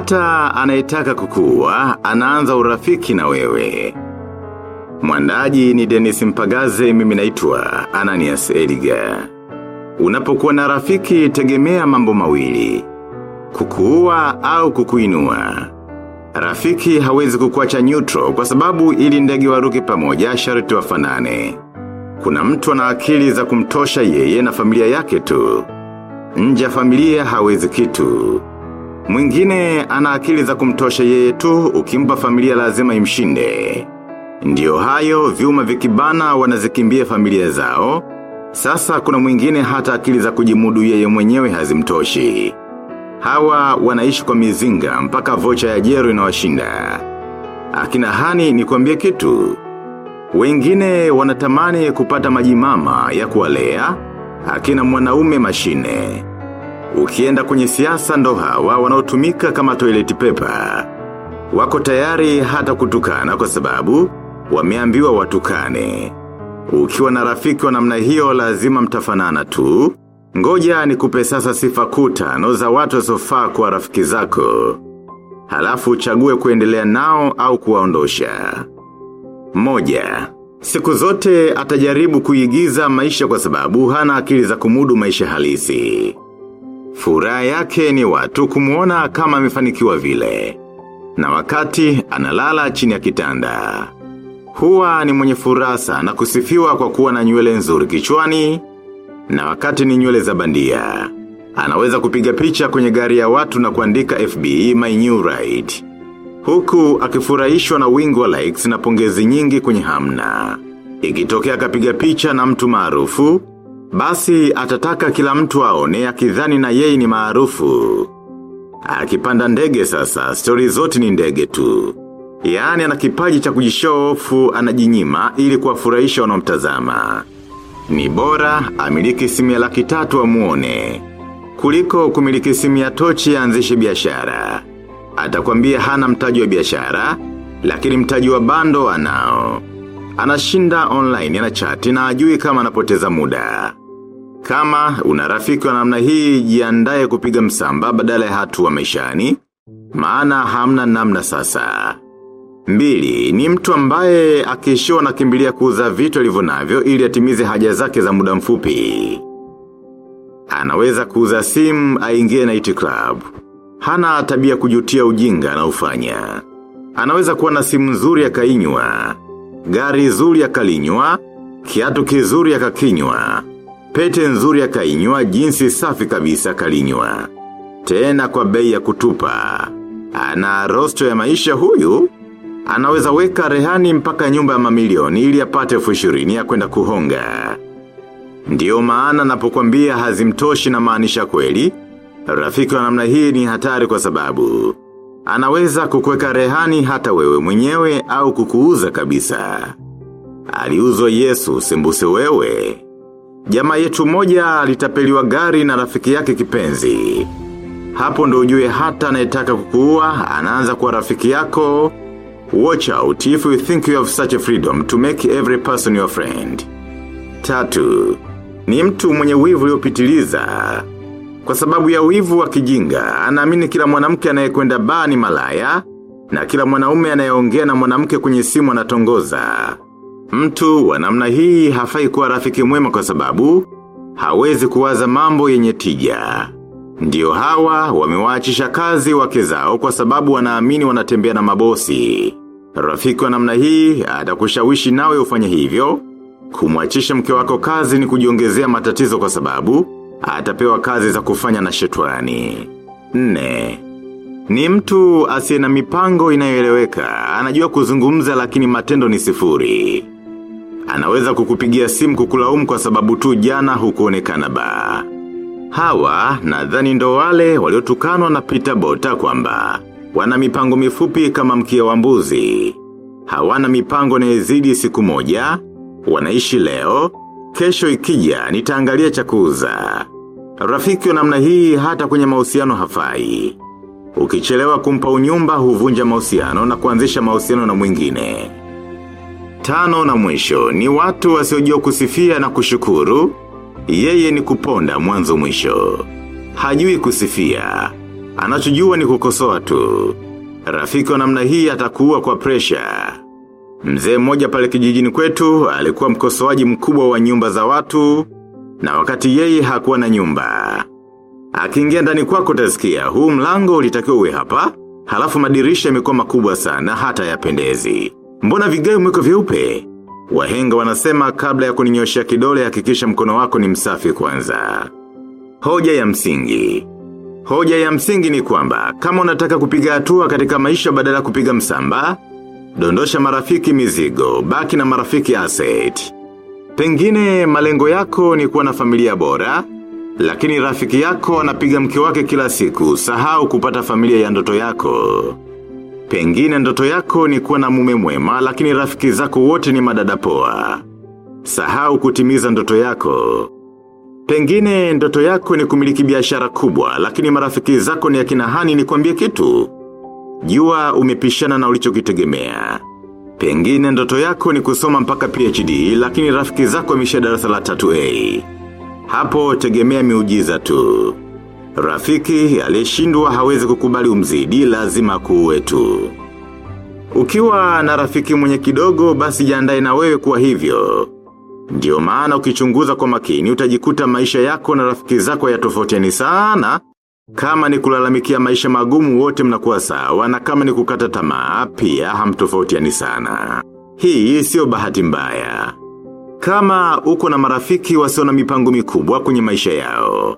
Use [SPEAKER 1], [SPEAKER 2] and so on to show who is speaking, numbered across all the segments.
[SPEAKER 1] Hata anayetaka kukua, anaanza urafiki na wewe. Mwandaji ni Dennis Mpagaze mimi naitwa Ananias Eliga. Unapokuwa na rafiki tegemea mambo mawili. Kukuua au kukuinua. Rafiki hawezi kukuacha neutral kwa sababu ili ndege waruke pamoja sharti wafanane. Kuna mtu ana akili za kumtosha yeye na familia yake tu. Nje ya familia hawezi kitu. Mwingine ana akili za kumtosha yeye tu ukimpa familia lazima imshinde. Ndiyo hayo vyuma vikibana wanazikimbia familia zao. Sasa kuna mwingine hata akili za kujimudu yeye mwenyewe hazimtoshi. Hawa wanaishi kwa mizinga mpaka vocha ya jero inawashinda. Akina hani ni kuambia kitu. Wengine wanatamani kupata majimama ya kuwalea. Akina mwanaume mashine. Ukienda kwenye siasa ndo hawa wanaotumika kama toilet paper. Wako tayari hata kutukana kwa sababu wameambiwa watukane. Ukiwa na rafiki wa namna hiyo lazima mtafanana tu. Ngoja ni sasa sifa kuta no za watu wasiofaa kwa rafiki zako. Halafu uchague kuendelea nao au kuwaondosha. Moja. Siku zote atajaribu kuigiza maisha kwa sababu hana akili za kumudu maisha halisi. Furaha yake ni watu kumuona kama amefanikiwa vile. Na wakati analala chini ya kitanda. Huwa ni mwenye furasa na kusifiwa kwa kuwa na nywele nzuri kichwani. Na wakati ni nywele za bandia. Anaweza kupiga picha kwenye gari ya watu na kuandika FB My New Ride. Huku akifurahishwa na wingi wa likes na pongezi nyingi kwenye hamna. Ikitokea akapiga picha na mtu maarufu, basi atataka kila mtu aone akidhani na yeye ni maarufu. Akipanda ndege sasa, stori zote ni ndege tu. Yaani ana kipaji cha kujishoofu anajinyima ili kuwafurahisha wanaomtazama. Ni bora amiliki simu ya laki tatu amuone. Kuliko kumiliki simu ya tochi aanzishe biashara. Atakwambia hana mtaji wa biashara, lakini mtaji wa bando anao. Anashinda online ana chati na ajui kama anapoteza muda. Kama una rafiki wa namna hii jiandae kupiga msamba badala ya hatua maishani, maana hamna namna sasa. Mbili, ni mtu ambaye akishiwa na kimbilia kuuza vitu alivyo navyo ili atimize haja zake za muda mfupi. Anaweza kuuza simu aingie night club. Hana tabia kujutia ujinga na ufanya. Anaweza kuwa na simu nzuri akainywa, gari nzuri akalinywa, kiatu kizuri akakinywa, pete nzuri akainywa, jinsi safi kabisa kalinywa. Tena kwa bei ya kutupa. Ana rosto ya maisha huyu, anaweza weka rehani mpaka nyumba ya mamilioni ili apate elfu ishirini ya kwenda kuhonga. Ndiyo maana napokuambia hazimtoshi na maanisha kweli, rafiki wa namna hii ni hatari kwa sababu. Anaweza kukweka rehani hata wewe mwenyewe au kukuuza kabisa. Aliuzwa Yesu sembuse wewe. Jamaa yetu moja alitapeliwa gari na rafiki yake kipenzi. Hapo ndo ujue hata anayetaka kukuua, anaanza kuwa rafiki yako. Watch out if you think you have such a freedom to make every person your friend. Tatu, ni mtu mwenye wivu uliopitiliza. Kwa sababu ya wivu wa kijinga, anaamini kila mwanamke anayekwenda baa ni malaya, na kila mwanaume anayeongea na mwanamke kwenye simu anatongoza. Mtu wa namna hii hafai kuwa rafiki mwema kwa sababu, hawezi kuwaza mambo yenye tija. Ndiyo hawa wamewaachisha kazi wake zao kwa sababu wanaamini wanatembea na mabosi. Rafiki wa namna hii atakushawishi nawe ufanye hivyo. Kumwachisha mke wako kazi ni kujiongezea matatizo kwa sababu atapewa kazi za kufanya na shetwani. Nne, ni mtu asiye na mipango inayoeleweka, anajua kuzungumza lakini matendo ni sifuri. Anaweza kukupigia simu kukulaumu kwa sababu tu jana hukuonekana ba. Hawa nadhani ndo wale waliotukanwa na Peter Bota kwamba wana mipango mifupi kama mkia wa mbuzi. Hawana mipango inayozidi siku moja, wanaishi leo, kesho ikija nitaangalia cha kuuza. Rafiki wa namna hii hata kwenye mahusiano hafai. Ukichelewa kumpa unyumba huvunja mahusiano na kuanzisha mahusiano na mwingine. Tano na mwisho ni watu wasiojua kusifia na kushukuru, yeye ni kuponda mwanzo mwisho. Hajui kusifia. Anachojua ni kukosoa tu. Rafiki wa namna hii atakuwa kwa presha. Mzee mmoja pale kijijini kwetu alikuwa mkosoaji mkubwa wa nyumba za watu na wakati yeye hakuwa na nyumba. Akiingia ndani kwako utasikia, huu mlango ulitakiwa uwe hapa, halafu madirisha yamekuwa makubwa sana hata yapendezi. Mbona vigae mwiko vyeupe? Wahenga wanasema kabla ya kuninyoshea kidole hakikisha mkono wako ni msafi kwanza. Hoja ya msingi. Hoja ya msingi ni kwamba, kama unataka kupiga hatua katika maisha badala kupiga msamba, dondosha marafiki mizigo, baki na marafiki asset. Pengine malengo yako ni kuwa na familia bora, lakini rafiki yako anapiga mke wake kila siku, sahau kupata familia ya ndoto yako. Pengine ndoto yako ni kuwa na mume mwema, lakini rafiki zako wote ni madada poa. Sahau kutimiza ndoto yako. Pengine ndoto yako ni kumiliki biashara kubwa, lakini marafiki zako ni akina hani ni kuambia kitu. Jua umepishana na ulichokitegemea. Pengine ndoto yako ni kusoma mpaka PhD, lakini rafiki zako wameshia darasa la 3A. Hapo tegemea miujiza tu. Rafiki aliyeshindwa hawezi kukubali umzidi lazima kuwe tu. Ukiwa na rafiki mwenye kidogo basi jiandae na wewe kuwa hivyo. Ndiyo maana ukichunguza kwa makini utajikuta maisha yako na rafiki zako ya tofautiani sana. Kama ni kulalamikia maisha magumu wote mnakuwa sawa na kama ni kukata tamaa pia hamtofautiani sana. Hii sio bahati mbaya. Kama uko na marafiki wasio na mipango mikubwa kwenye maisha yao.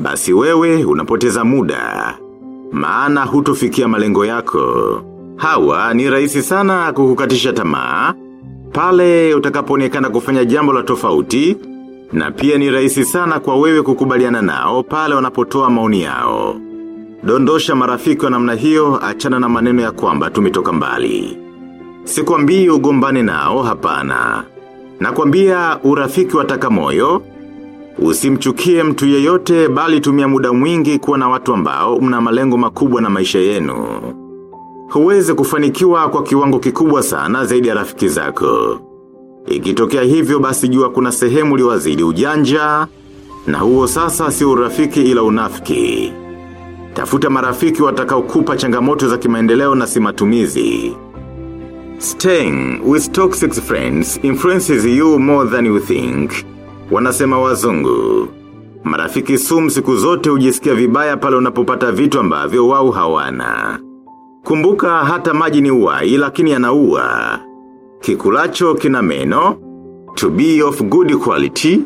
[SPEAKER 1] Basi wewe unapoteza muda. Maana hutofikia malengo yako. Hawa ni rahisi sana kukukatisha tamaa. Pale utakapoonekana kufanya jambo la tofauti. Na pia ni rahisi sana kwa wewe kukubaliana nao pale wanapotoa maoni yao. Dondosha marafiki wa namna hiyo achana na maneno ya kwamba tumetoka mbali. Sikwambii ugombane nao hapana. Nakwambia urafiki wataka moyo, usimchukie mtu yeyote bali tumia muda mwingi kuwa na watu ambao mna malengo makubwa na maisha yenu. Huwezi kufanikiwa kwa kiwango kikubwa sana zaidi ya rafiki zako. Ikitokea hivyo basi jua kuna sehemu liwazidi ujanja, na huo sasa si urafiki ila unafiki. Tafuta marafiki watakao kupa changamoto za kimaendeleo na si matumizi. Staying with toxic friends influences you more than you think. Wanasema wazungu. Marafiki sum siku zote hujisikia vibaya pale unapopata vitu ambavyo wao hawana. Kumbuka hata maji ni uhai lakini yanaua. Kikulacho kina meno. To be of good quality,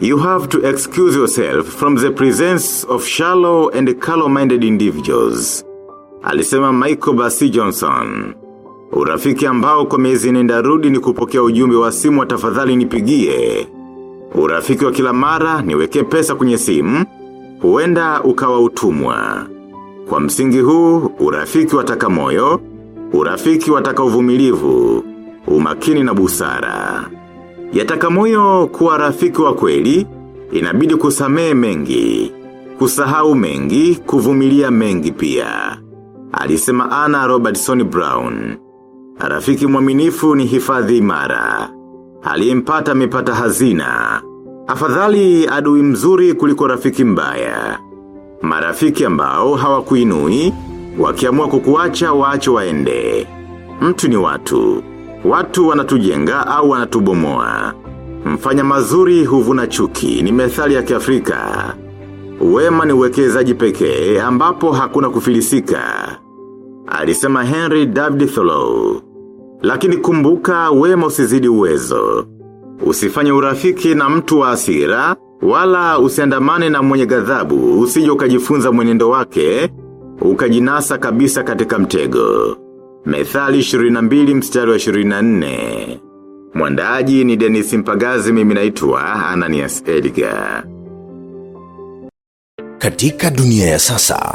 [SPEAKER 1] you have to excuse yourself from the presence of shallow and callow-minded individuals. Alisema Michael Bassi Johnson. Urafiki ambao kwa miezi nenda rudi ni kupokea ujumbe wa simu wa tafadhali nipigie. Urafiki wa kila mara niweke pesa kwenye simu, huenda ukawa utumwa. Kwa msingi huu, urafiki wataka moyo, urafiki wataka uvumilivu, umakini na busara. Yataka moyo kuwa rafiki wa kweli, inabidi kusamee mengi, kusahau mengi, kuvumilia mengi pia. Alisema Anna Robertson Brown. Rafiki mwaminifu ni hifadhi imara. Aliyempata amepata hazina. Afadhali adui mzuri kuliko rafiki mbaya. Marafiki ambao hawakuinui, wakiamua kukuacha waache waende. Mtu ni watu. Watu wanatujenga au wanatubomoa. Mfanya mazuri huvuna chuki ni methali ya kiafrika. Wema ni uwekezaji pekee ambapo hakuna kufilisika. Alisema Henry David Thoreau. Lakini kumbuka wema usizidi uwezo. Usifanye urafiki na mtu wa asira, wala usiandamane na mwenye ghadhabu usije ukajifunza mwenendo wake, ukajinasa kabisa katika mtego. Methali 22 mstari wa 24. Mwandaji ni Dennis Mpagazi mimi naitwa Ananias Edgar.
[SPEAKER 2] Katika dunia ya sasa,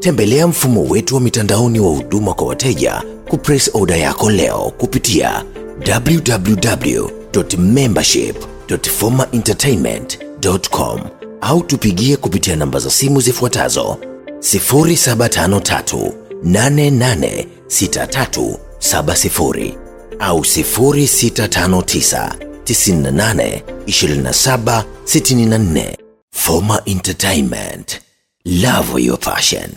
[SPEAKER 2] Tembelea mfumo wetu wa mitandaoni wa huduma kwa wateja kupress order yako leo kupitia www.membership.formaentertainment.com au tupigie kupitia namba za simu zifuatazo 0753 886370 au 0659 98 27 64. Forma Entertainment. Love your passion.